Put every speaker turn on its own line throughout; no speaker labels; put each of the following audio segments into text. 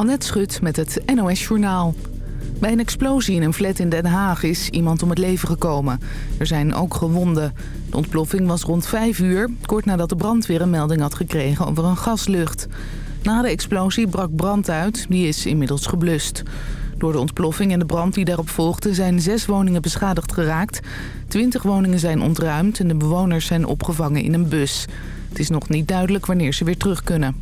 Annette Schut met het NOS Journaal. Bij een explosie in een flat in Den Haag is iemand om het leven gekomen. Er zijn ook gewonden. De ontploffing was rond 5 uur, kort nadat de brandweer een melding had gekregen over een gaslucht. Na de explosie brak brand uit, die is inmiddels geblust. Door de ontploffing en de brand die daarop volgde zijn zes woningen beschadigd geraakt. Twintig woningen zijn ontruimd en de bewoners zijn opgevangen in een bus. Het is nog niet duidelijk wanneer ze weer terug kunnen.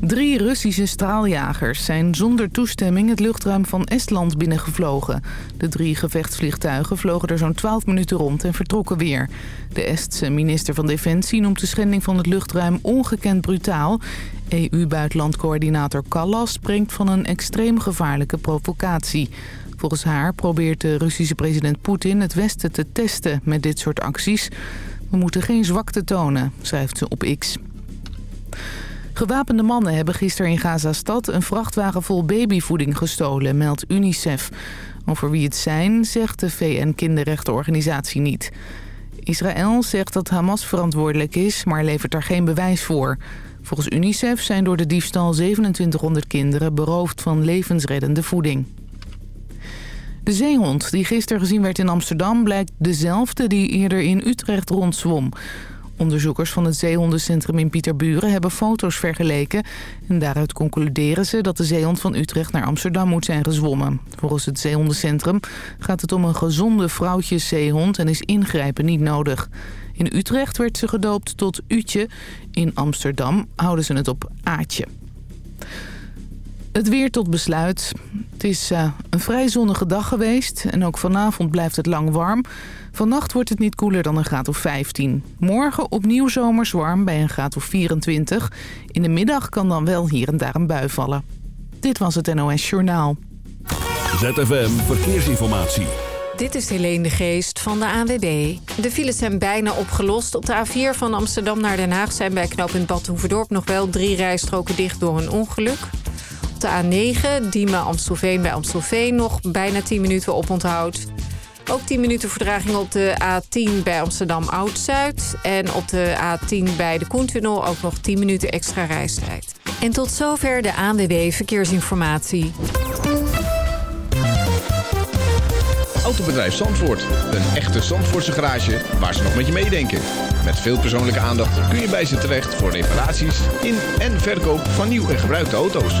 Drie Russische straaljagers zijn zonder toestemming het luchtruim van Estland binnengevlogen. De drie gevechtsvliegtuigen vlogen er zo'n 12 minuten rond en vertrokken weer. De Estse minister van Defensie noemt de schending van het luchtruim ongekend brutaal. EU-buitenlandcoördinator Callas spreekt van een extreem gevaarlijke provocatie. Volgens haar probeert de Russische president Poetin het Westen te testen met dit soort acties. We moeten geen zwakte tonen, schrijft ze op X. Gewapende mannen hebben gisteren in Gaza-stad een vrachtwagen vol babyvoeding gestolen, meldt UNICEF. Over wie het zijn, zegt de VN-kinderrechtenorganisatie niet. Israël zegt dat Hamas verantwoordelijk is, maar levert daar geen bewijs voor. Volgens UNICEF zijn door de diefstal 2700 kinderen beroofd van levensreddende voeding. De zeehond die gisteren gezien werd in Amsterdam blijkt dezelfde die eerder in Utrecht rondzwom. Onderzoekers van het zeehondencentrum in Pieterburen hebben foto's vergeleken. En daaruit concluderen ze dat de zeehond van Utrecht naar Amsterdam moet zijn gezwommen. Volgens het zeehondencentrum gaat het om een gezonde vrouwtjeszeehond en is ingrijpen niet nodig. In Utrecht werd ze gedoopt tot Utje. In Amsterdam houden ze het op Aatje. Het weer tot besluit. Het is uh, een vrij zonnige dag geweest en ook vanavond blijft het lang warm. Vannacht wordt het niet koeler dan een graad of 15. Morgen opnieuw zomers warm bij een graad of 24. In de middag kan dan wel hier en daar een bui vallen. Dit was het NOS Journaal.
ZFM Verkeersinformatie.
Dit is Helene de Geest van de ANWB. De files zijn bijna opgelost. Op de A4 van Amsterdam naar Den Haag zijn bij knooppunt Badhoevedorp... nog wel drie rijstroken dicht door een ongeluk. Op de A9, Diemen-Amstelveen bij Amstelveen... nog bijna 10 minuten oponthoud. Ook 10 minuten verdraging op de A10 bij Amsterdam Oud-Zuid. En op de A10 bij de Koentunnel ook nog 10 minuten extra reistijd. En tot zover de ANWB Verkeersinformatie.
Autobedrijf Zandvoort. Een echte Zandvoortse garage waar ze nog met je meedenken. Met veel persoonlijke aandacht kun je bij ze terecht voor reparaties in en verkoop van nieuw en gebruikte auto's.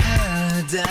Paradise.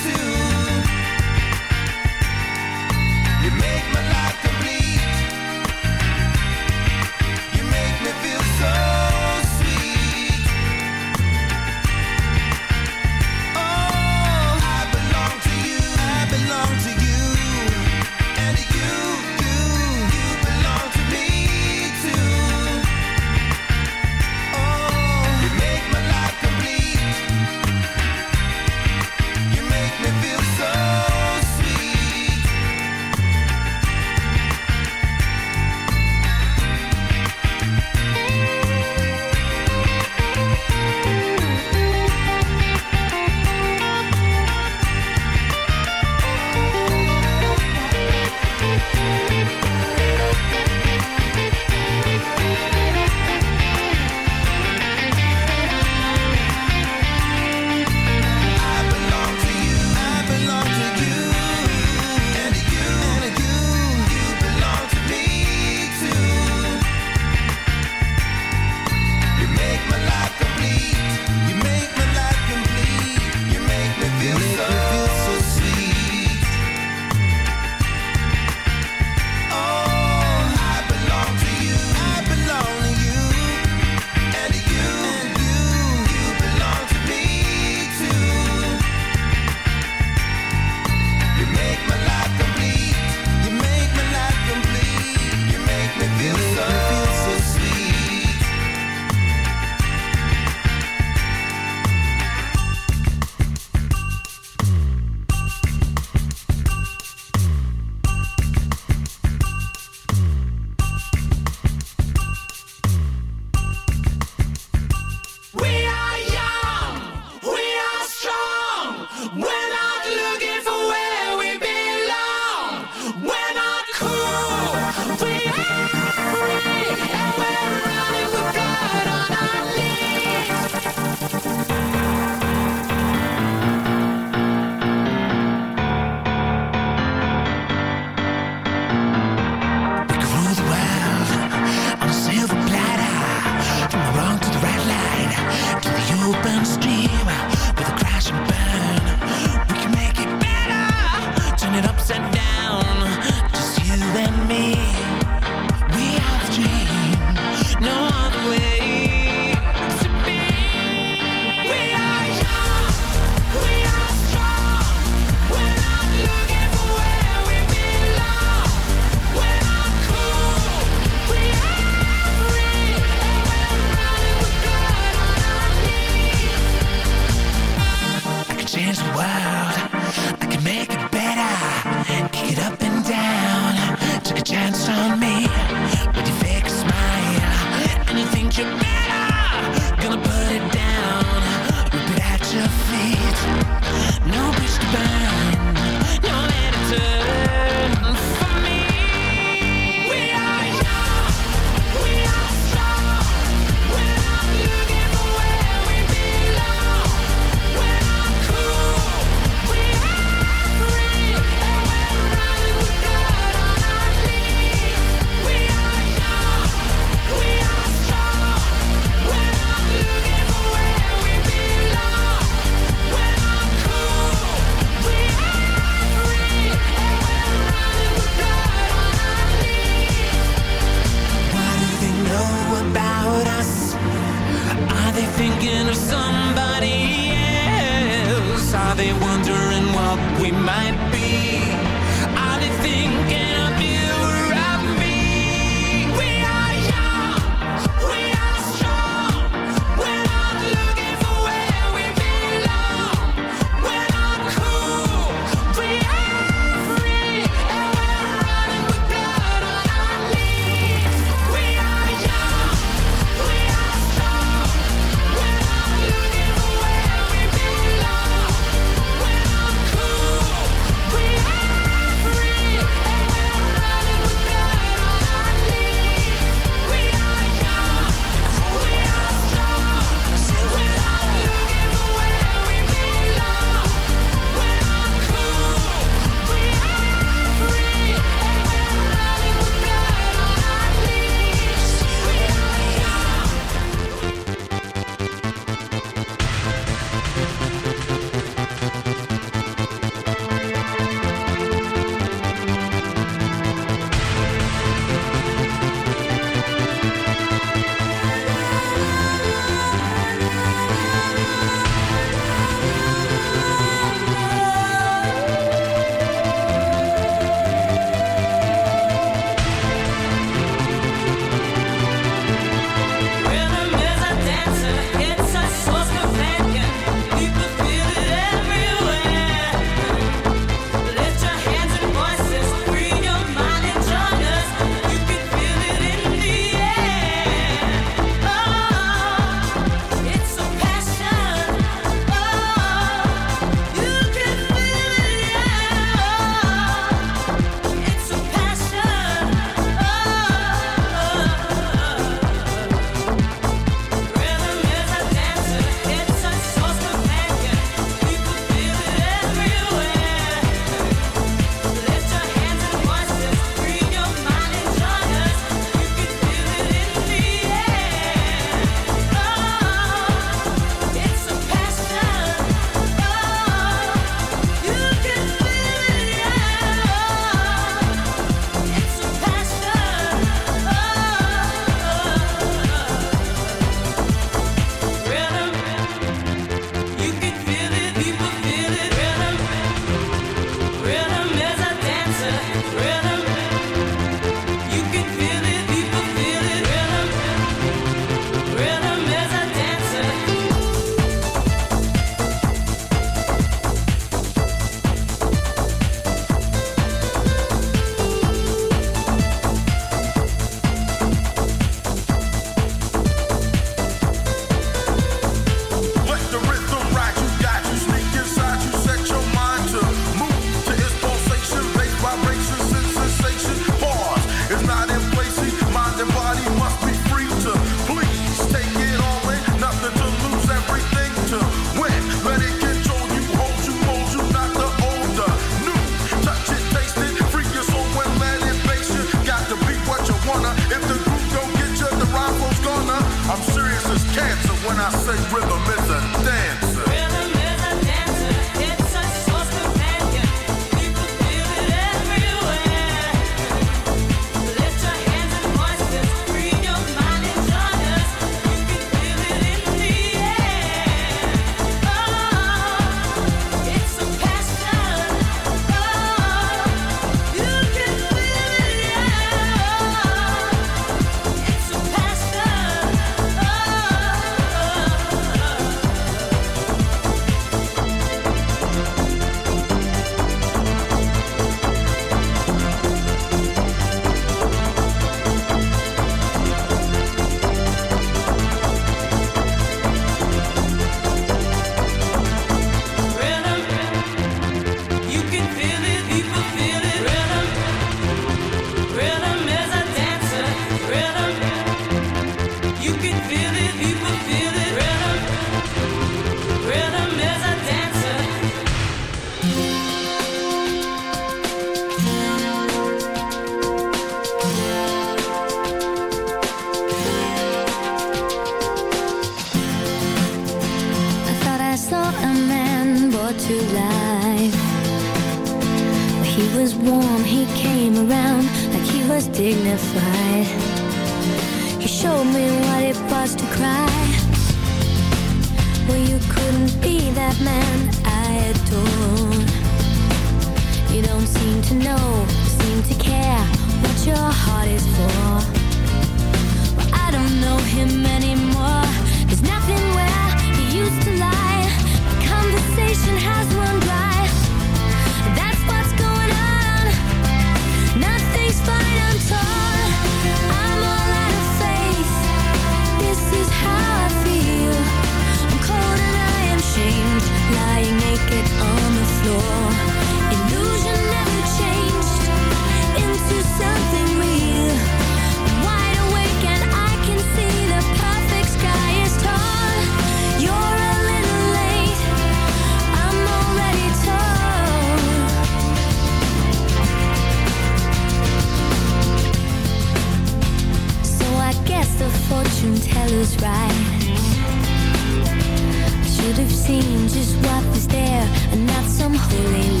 What was there? And not some holy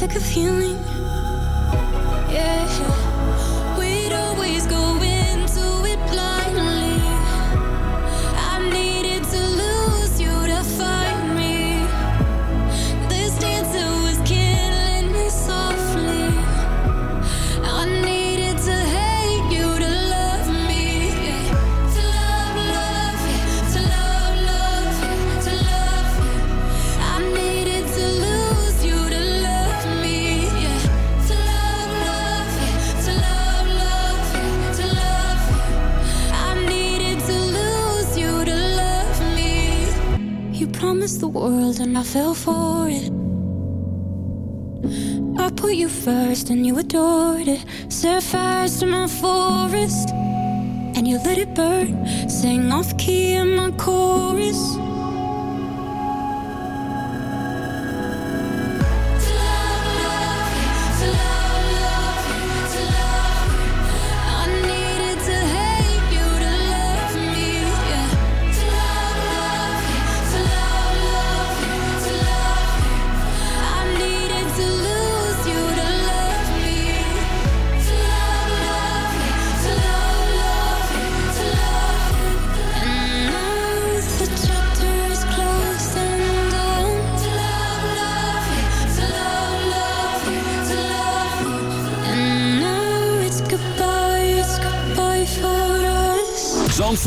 sick of healing. door to set fires to my forest. And you let it burn, sing off key in my chorus.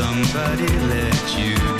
somebody let you